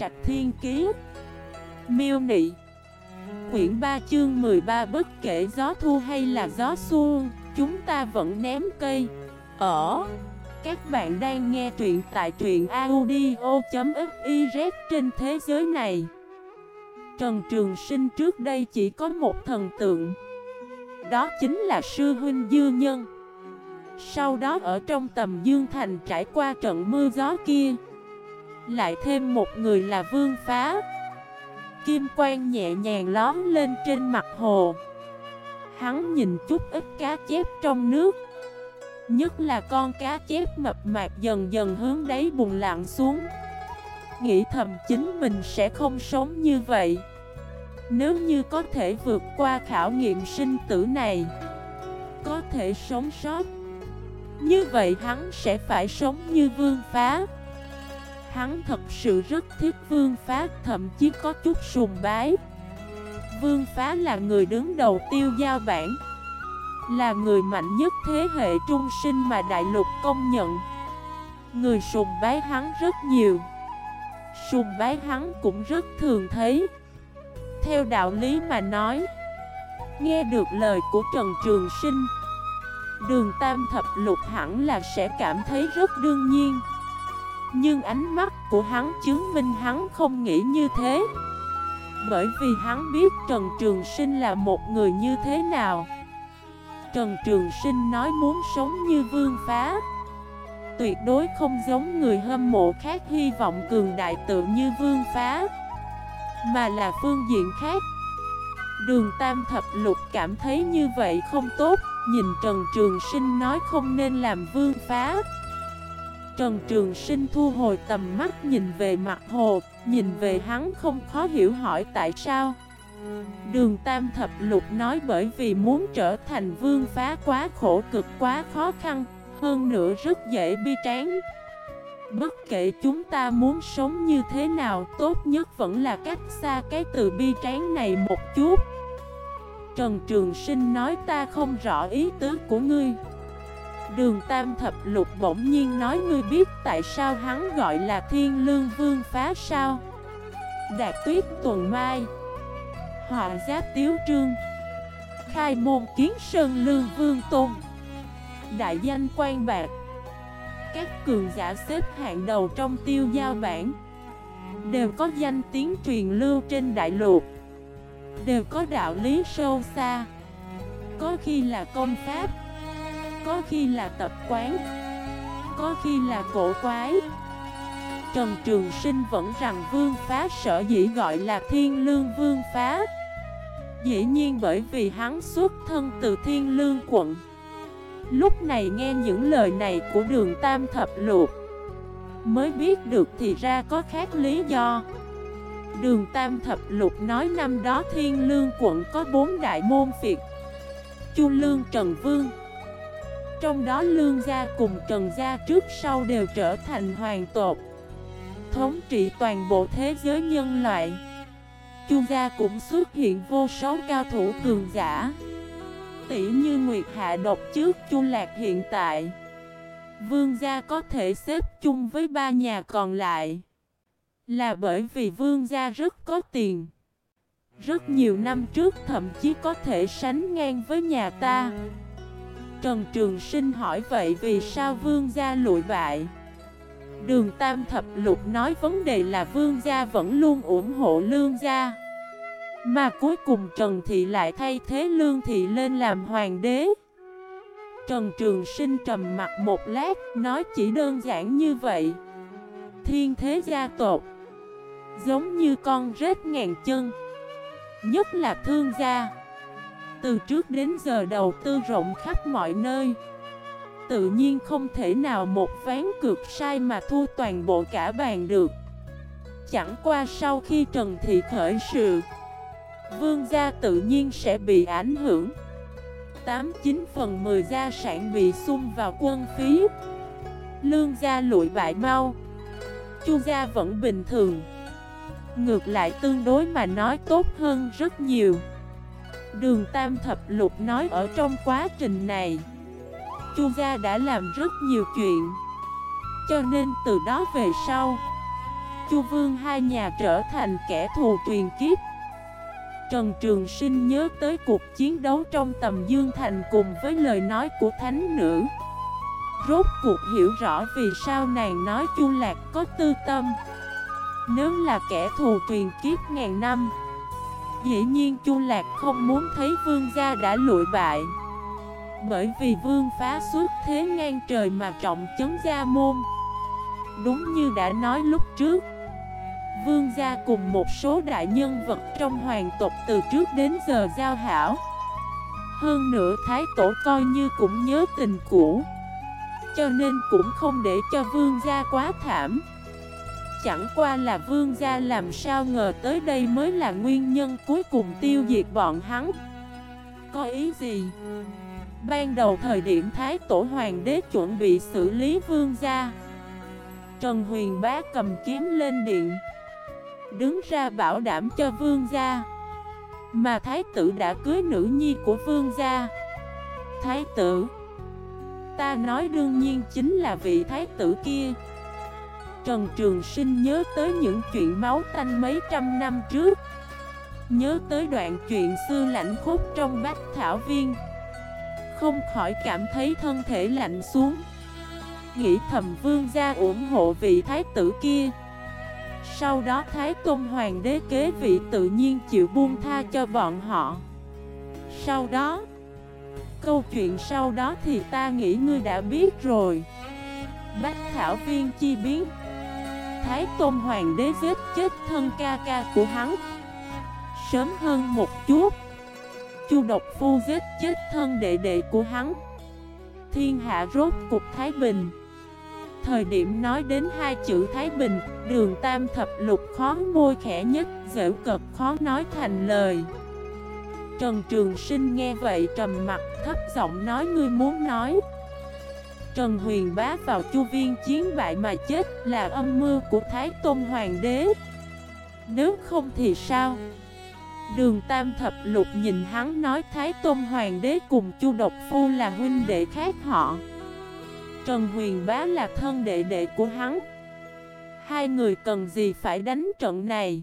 Trạch Thiên Kiế Miêu Nị. Quyển 3 chương 13 bất kể gió thu hay là gió xuông Chúng ta vẫn ném cây. Ở. Các bạn đang nghe truyện tại truyện audio.xyz trên thế giới này. Trần Trường Sinh trước đây chỉ có một thần tượng. Đó chính là sư huynh dư nhân. Sau đó ở trong tầm Dương Thành trải qua trận mưa gió kia lại thêm một người là Vương Phá. Kim quang nhẹ nhàng lón lên trên mặt hồ. Hắn nhìn chút ít cá chép trong nước. Nhất là con cá chép mập mạp dần dần hướng đáy bùn lặng xuống. Nghĩ thầm chính mình sẽ không sống như vậy. Nếu như có thể vượt qua khảo nghiệm sinh tử này, Có thể sống sót. Như vậy hắn sẽ phải sống như vương phá. Hắn thật sự rất thích vương phá, Thậm chí có chút sùng bái. Vương phá là người đứng đầu tiêu giao bản Là người mạnh nhất thế hệ trung sinh mà đại lục công nhận. Người sùng bái hắn rất nhiều, Sùng bái hắn cũng rất thường thấy. Theo đạo lý mà nói, Nghe được lời của Trần Trường Sinh, Đường Tam Thập Lục hẳn là sẽ cảm thấy rất đương nhiên. Nhưng ánh mắt của hắn chứng minh hắn không nghĩ như thế. Bởi vì hắn biết Trần Trường Sinh là một người như thế nào. Trần Trường Sinh nói muốn sống như vương phá. Tuyệt đối không giống người hâm mộ khác hy vọng cường đại tự như vương phá, Mà là phương diện khác. Đường Tam Thập Lục cảm thấy như vậy không tốt. Nhìn Trần Trường Sinh nói không nên làm vương phá. Trần Trường Sinh thu hồi tầm mắt nhìn về mặt hồ, Nhìn về hắn không khó hiểu hỏi tại sao. Đường Tam Thập Lục nói bởi vì muốn trở thành vương phá quá khổ cực quá khó khăn, hơn nữa rất dễ bi tráng. Bất kể chúng ta muốn sống như thế nào, Tốt nhất vẫn là cách xa cái từ bi tráng này một chút. Trần Trường Sinh nói ta không rõ ý tứ của ngươi. Đường Tam Thập Lục bỗng nhiên nói, ngươi biết tại sao hắn gọi là Thiên Lương Vương Phá sao? Đạt Tuyết Tuần Mai Họa Giáp Tiếu Trương, Khai Môn Kiến Sơn Lương Vương Tôn, Đại danh quan bạc. Các cường giả xếp hạng đầu trong tiêu giao bản Đều có danh tiếng truyền lưu trên đại lục, Đều có đạo lý sâu xa. Có khi là công pháp có khi là tập quán, Có khi là cổ quái. Trần Trường Sinh vẫn rằng vương phá sở dĩ gọi là thiên lương vương phá. Dĩ nhiên bởi vì hắn xuất thân từ thiên lương quận. Lúc này nghe những lời này của đường Tam Thập Luộc Mới biết được thì ra có khác lý do. Đường Tam Thập Lục nói năm đó Thiên Lương quận có bốn đại môn phiệt, Chu Lương Trần Vương trong đó Lương Gia cùng Trần Gia trước sau đều trở thành hoàng tộc, Thống trị toàn bộ thế giới nhân loại. Chu Gia cũng xuất hiện vô số cao thủ cường giả. Tỷ như Nguyệt Hạ độc trước Chu Lạc hiện tại, Vương gia có thể xếp chung với ba nhà còn lại. Là bởi vì vương gia rất có tiền. Rất nhiều năm trước thậm chí có thể sánh ngang với nhà ta. Trần Trường Sinh hỏi, vậy vì sao vương gia lụi bại? Đường Tam Thập Lục nói, vấn đề là vương gia vẫn luôn ủng hộ lương gia, mà cuối cùng Trần Thị lại thay thế Lương Thị lên làm hoàng đế. Trần Trường Sinh trầm mặt một lát, Nói, chỉ đơn giản như vậy, Thiên thế gia tộc Giống như con rết ngàn chân, Nhất là thương gia. Từ trước đến giờ đầu tư rộng khắp mọi nơi. Tự nhiên không thể nào một ván cược sai mà thua toàn bộ cả bàn được. Chẳng qua sau khi Trần Thị khởi sự, Vương gia tự nhiên sẽ bị ảnh hưởng. 89 phần 10 gia sản bị xung vào quân phí. Lương gia lụi bại mau. Chu gia vẫn bình thường. Ngược lại tương đối mà nói tốt hơn rất nhiều. Đường Tam Thập Lục nói ở trong quá trình này Chu gia đã làm rất nhiều chuyện Cho nên từ đó về sau Chu Vương hai nhà trở thành kẻ thù truyền kiếp. Trần Trường Sinh nhớ tới cuộc chiến đấu trong tầm Dương Thành cùng với lời nói của thánh nữ. Rốt cuộc hiểu rõ vì sao nàng nói Chu Lạc có tư tâm. Nếu là kẻ thù truyền kiếp ngàn năm, dĩ nhiên Chu Lạc không muốn thấy vương gia đã lụi bại. Bởi vì vương phá suốt thế ngang trời mà trọng chấn gia môn. Đúng như đã nói lúc trước, Vương gia cùng một số đại nhân vật trong hoàng tộc từ trước đến giờ giao hảo. Hơn nữa thái tổ coi như cũng nhớ tình cũ, Cho nên cũng không để cho vương gia quá thảm. Chẳng qua là vương gia làm sao ngờ tới đây mới là nguyên nhân cuối cùng tiêu diệt bọn hắn. Có ý gì? Ban đầu thời điểm Thái Tổ Hoàng đế chuẩn bị xử lý vương gia. Trần Huyền Bá cầm kiếm lên điện, Đứng ra bảo đảm cho vương gia. Mà Thái tử đã cưới nữ nhi của vương gia. Thái tử, Ta nói đương nhiên chính là vị thái tử kia. Trần Trường Sinh nhớ tới những chuyện máu tanh mấy trăm năm trước. Nhớ tới đoạn chuyện xưa lạnh khúc trong bách thảo viên. Không khỏi cảm thấy thân thể lạnh xuống. Nghĩ thầm vương gia ủng hộ vị thái tử kia. Sau đó thái tôn hoàng đế kế vị tự nhiên chịu buông tha cho bọn họ. Sau đó, Câu chuyện sau đó thì ta nghĩ ngươi đã biết rồi. Bách thảo viên chi biến. Thái tôn hoàng đế giết chết thân ca ca của hắn. Sớm hơn một chút, Chu độc phu giết chết thân đệ đệ của hắn. Thiên hạ rốt cục Thái Bình. Thời điểm nói đến hai chữ Thái Bình, Đường tam thập lục khó môi khẽ nhất Dễu cực khó nói thành lời. Trần Trường Sinh nghe vậy trầm mặt, thấp giọng nói, ngươi muốn nói Trần Huyền bá vào chu viên chiến bại mà chết là âm mưu của Thái Tôn Hoàng đế. Nếu không thì sao? Đường Tam Thập Lục nhìn hắn nói Thái Tôn Hoàng đế cùng Chu Độc Phu là huynh đệ khác họ. Trần Huyền Bá là thân đệ đệ của hắn. Hai người cần gì phải đánh trận này?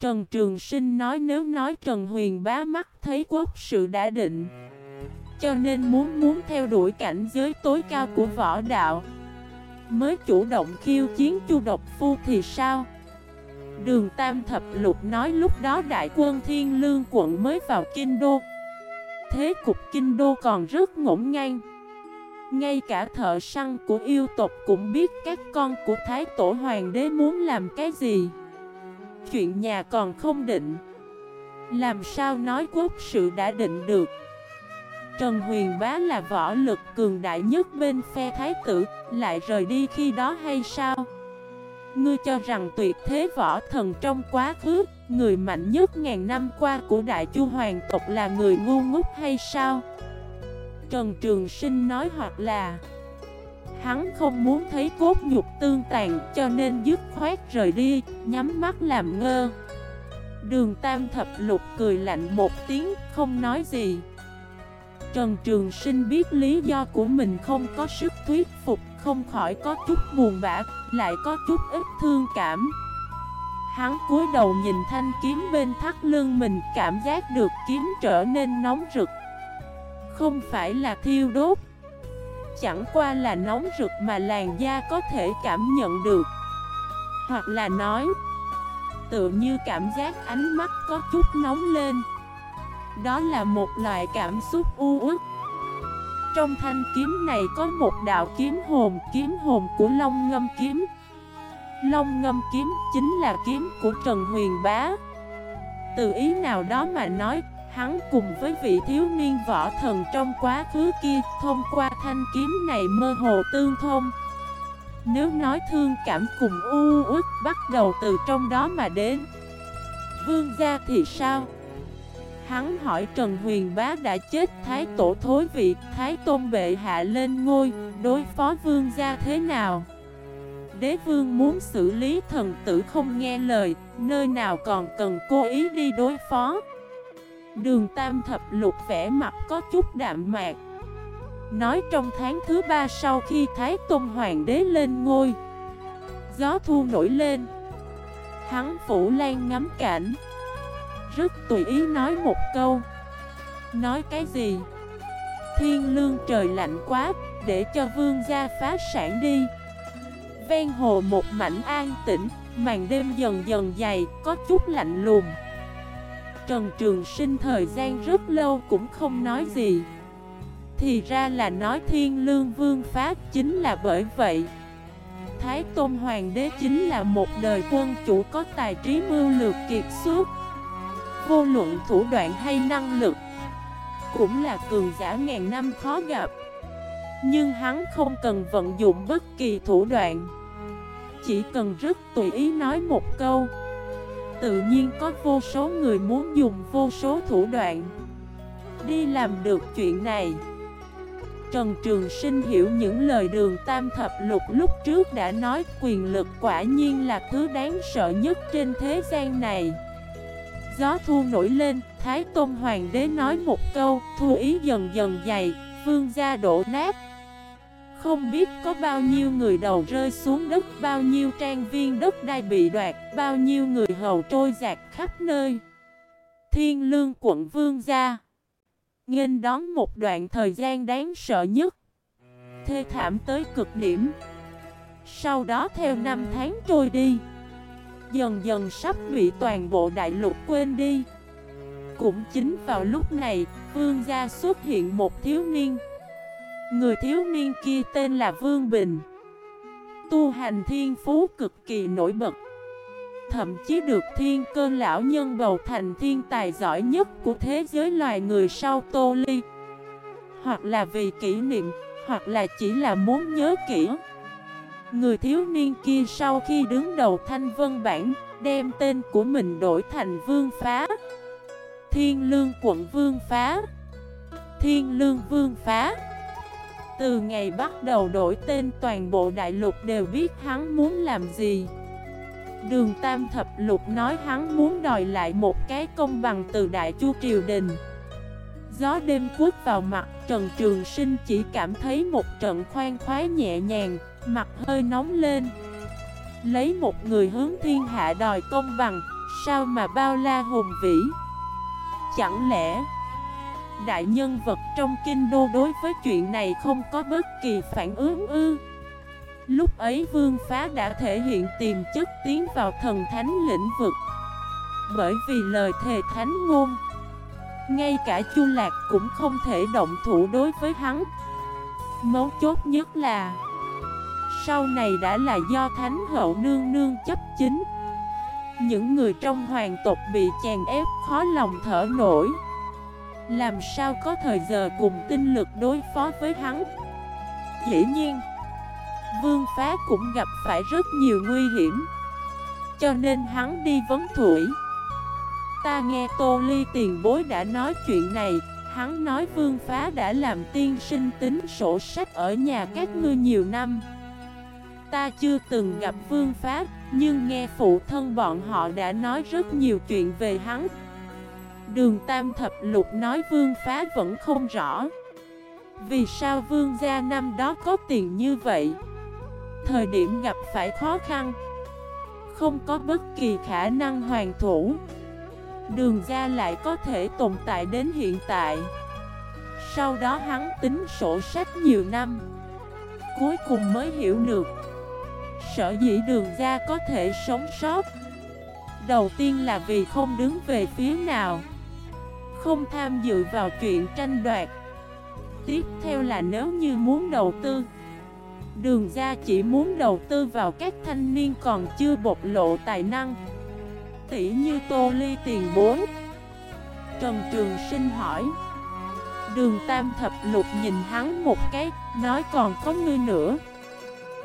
Trần Trường Sinh nói nếu nói Trần Huyền Bá mắt thấy quốc sự đã định. Cho nên muốn muốn theo đuổi cảnh giới tối cao của võ đạo. Mới chủ động khiêu chiến Chu Độc Phu thì sao? Đường Tam Thập Lục nói lúc đó đại quân Thiên Lương quận mới vào Kinh Đô. Thế cục Kinh Đô còn rất ngổn ngang. Ngay cả thợ săn của yêu tộc cũng biết các con của Thái Tổ Hoàng đế muốn làm cái gì. Chuyện nhà còn không định. Làm sao nói quốc sự đã định được? Trần Huyền Bá là võ lực cường đại nhất bên phe Thái tử Lại rời đi khi đó hay sao? Ngươi cho rằng tuyệt thế võ thần trong quá khứ Người mạnh nhất ngàn năm qua của Đại Chu Hoàng tộc là người ngu ngốc hay sao? Trần Trường Sinh nói hoặc là Hắn không muốn thấy cốt nhục tương tàn cho nên dứt khoát rời đi, nhắm mắt làm ngơ. Đường Tam Thập Lục cười lạnh một tiếng, không nói gì. Trần Trường Sinh biết lý do của mình không có sức thuyết phục không khỏi có chút buồn bã, lại có chút ít thương cảm. Hắn cúi đầu nhìn thanh kiếm bên thắt lưng mình cảm giác được kiếm trở nên nóng rực. Không phải là thiêu đốt, chẳng qua là nóng rực mà làn da có thể cảm nhận được. Hoặc là nói, tự như cảm giác ánh mắt có chút nóng lên. Đó là một loại cảm xúc u uất. Trong thanh kiếm này có một đạo kiếm hồn, kiếm hồn của Long Ngâm Kiếm. Long Ngâm Kiếm chính là kiếm của Trần Huyền Bá. Từ ý nào đó mà nói, hắn cùng với vị thiếu niên võ thần trong quá khứ kia Thông qua thanh kiếm này mơ hồ tương thông. Nếu nói thương cảm cùng u uất bắt đầu từ trong đó mà đến. Vương gia thì sao? Hắn hỏi Trần Huyền Bá đã chết, Thái Tổ thối vị, Thái Tôn Bệ Hạ lên ngôi, Đối phó vương gia thế nào? Đế vương muốn xử lý thần tử không nghe lời, Nơi nào còn cần cố ý đi đối phó? Đường Tam Thập Lục vẽ mặt có chút đạm mạc. Nói trong tháng thứ ba sau khi Thái Tôn Hoàng đế lên ngôi, Gió thu nổi lên. Hắn phủ lan ngắm cảnh. Rất tùy ý nói một câu. Nói cái gì? Thiên lương trời lạnh quá, Để cho vương gia phá sản đi. Ven hồ một mảnh an tĩnh, Màn đêm dần dần dày, Có chút lạnh lùng. Trần Trường Sinh thời gian rất lâu cũng không nói gì. Thì ra là nói thiên lương vương pháp chính là bởi vậy. Thái Tôn Hoàng đế chính là một đời quân chủ có tài trí mưu lược kiệt xuất. Vô luận thủ đoạn hay năng lực, Cũng là cường giả ngàn năm khó gặp. Nhưng hắn không cần vận dụng bất kỳ thủ đoạn, Chỉ cần rất tùy ý nói một câu. Tự nhiên có vô số người muốn dùng vô số thủ đoạn Đi làm được chuyện này. Trần Trường Sinh hiểu những lời đường tam thập lục lúc trước đã nói, quyền lực quả nhiên là thứ đáng sợ nhất trên thế gian này. Gió thu nổi lên, Thái Tôn Hoàng đế nói một câu, thu ý dần dần dày, vương gia đổ nát. Không biết có bao nhiêu người đầu rơi xuống đất, bao nhiêu trang viên đất đai bị đoạt, bao nhiêu người hầu trôi giạt khắp nơi. Thiên lương quận vương gia. Nghênh đón một đoạn thời gian đáng sợ nhất. Thê thảm tới cực điểm. Sau đó theo năm tháng trôi đi Dần dần sắp bị toàn bộ đại lục quên đi Cũng chính vào lúc này Vương gia xuất hiện một thiếu niên Người thiếu niên kia tên là Vương Bình Tu hành thiên phú cực kỳ nổi bật thậm chí được thiên cơ lão nhân bầu thành thiên tài giỏi nhất của thế giới loài người sau Tô Ly. Hoặc là vì kỷ niệm, hoặc là chỉ là muốn nhớ kỹ. Người thiếu niên kia sau khi đứng đầu thanh vân bản, đem tên của mình đổi thành Vương Phá. Thiên Lương quận Vương Phá. Thiên Lương Vương Phá. Từ ngày bắt đầu đổi tên toàn bộ đại lục đều biết hắn muốn làm gì. Đường Tam Thập Lục nói hắn muốn đòi lại một cái công bằng từ Đại Chu Triều Đình Gió đêm quất vào mặt Trần Trường Sinh chỉ cảm thấy một trận khoan khoái nhẹ nhàng Mặt hơi nóng lên. Lấy một người hướng thiên hạ đòi công bằng, Sao mà bao la hùng vĩ? Chẳng lẽ Đại nhân vật trong kinh đô đối với chuyện này không có bất kỳ phản ứng ư? Lúc ấy vương phá đã thể hiện tiềm chất tiến vào thần thánh lĩnh vực. Bởi vì lời thề thánh ngôn, Ngay cả Chu Lạc cũng không thể động thủ đối với hắn. Mấu chốt nhất là sau này đã là do Thánh Hậu Nương Nương chấp chính. Những người trong hoàng tộc bị chèn ép khó lòng thở nổi. Làm sao có thời giờ cùng tinh lực đối phó với hắn? Dĩ nhiên, Vương Phá cũng gặp phải rất nhiều nguy hiểm, Cho nên hắn đi vấn thủy Ta nghe Tô Ly tiền bối đã nói chuyện này, Hắn nói Vương Phá đã làm tiên sinh tính sổ sách ở nhà các ngươi nhiều năm. Ta chưa từng gặp Vương Pháp, Nhưng nghe phụ thân bọn họ đã nói rất nhiều chuyện về hắn. Đường Tam Thập Lục nói Vương Phá vẫn không rõ. Vì sao Vương gia năm đó có tiền như vậy? Thời điểm gặp phải khó khăn Không có bất kỳ khả năng hoàn thủ. Đường ra lại có thể tồn tại đến hiện tại. Sau đó hắn tính sổ sách nhiều năm Cuối cùng mới hiểu được. Sở dĩ đường ra có thể sống sót. Đầu tiên là vì không đứng về phía nào, Không tham dự vào chuyện tranh đoạt. Tiếp theo là nếu như muốn đầu tư, Đường ra chỉ muốn đầu tư vào các thanh niên còn chưa bộc lộ tài năng. Tỷ như tô ly tiền bối. Trần Trường Sinh hỏi, Đường Tam Thập Lục nhìn hắn một cái, Nói còn có ngươi nữa.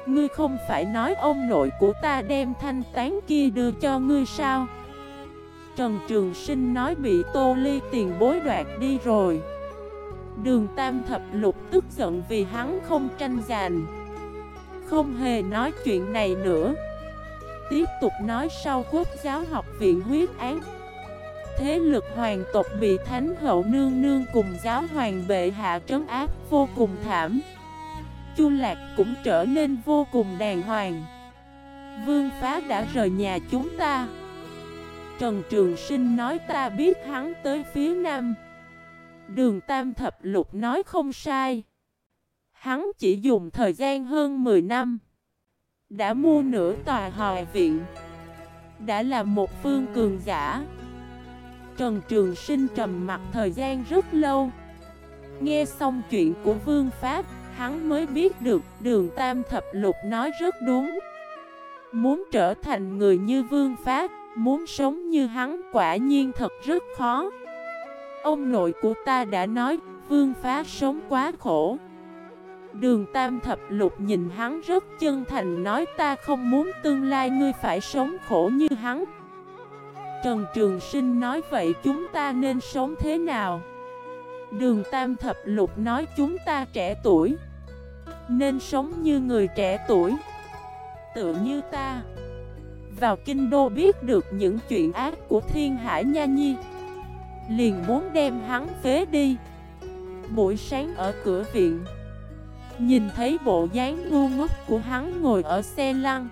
Ngươi không phải nói ông nội của ta đem thanh tán kia đưa cho ngươi sao? Trần Trường Sinh nói bị tô ly tiền bối đoạt đi rồi. Đường Tam Thập Lục tức giận vì hắn không tranh giành. Không hề nói chuyện này nữa. Tiếp tục nói sau quốc giáo học viện huyết án. Thế lực hoàng tộc bị thánh hậu nương nương cùng giáo hoàng bệ hạ trấn áp vô cùng thảm. Chu Lạc cũng trở nên vô cùng đàng hoàng. Vương phá đã rời nhà chúng ta. Trần Trường Sinh nói ta biết hắn tới phía nam. Đường Tam Thập Lục nói không sai. Hắn chỉ dùng thời gian hơn 10 năm. Đã mua nửa tòa hòa viện. Đã là một phương cường giả. Trần Trường Sinh trầm mặt thời gian rất lâu. Nghe xong chuyện của Vương Pháp Hắn mới biết được đường Tam Thập Lục nói rất đúng. Muốn trở thành người như Vương Pháp Muốn sống như hắn quả nhiên thật rất khó. Ông nội của ta đã nói, Vương Phá sống quá khổ. Đường Tam Thập Lục nhìn hắn rất chân thành, nói ta không muốn tương lai ngươi phải sống khổ như hắn. Trần Trường Sinh nói, vậy chúng ta nên sống thế nào? Đường Tam Thập Lục nói, chúng ta trẻ tuổi. Nên sống như người trẻ tuổi. Tự như ta. Vào kinh đô biết được những chuyện ác của thiên hải nha nhi, Liền muốn đem hắn phế đi. Buổi sáng ở cửa viện, Nhìn thấy bộ dáng ngu ngốc của hắn ngồi ở xe lăn,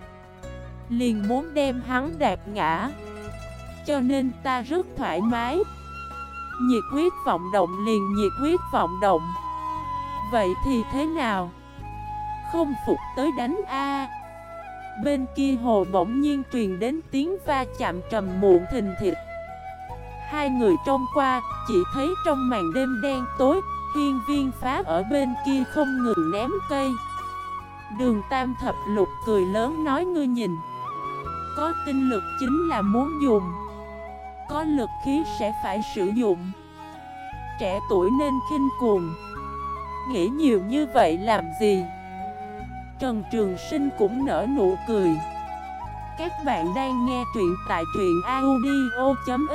Liền muốn đem hắn đạp ngã. Cho nên ta rất thoải mái. Nhiệt huyết vọng động liền nhiệt huyết vọng động. Vậy thì thế nào? Không phục tới đánh A. Bên kia hồ bỗng nhiên truyền đến tiếng va chạm trầm muộn thình thịt Hai người trông qua, chỉ thấy trong màn đêm đen tối Hiên viên phá ở bên kia không ngừng ném cây. Đường tam thập lục cười lớn nói ngươi nhìn Có tinh lực chính là muốn dùng. Có lực khí sẽ phải sử dụng. Trẻ tuổi nên khinh cuồng. Nghĩ nhiều như vậy làm gì? Trần Trường Sinh cũng nở nụ cười. Các bạn đang nghe truyện tại truyện audio.fif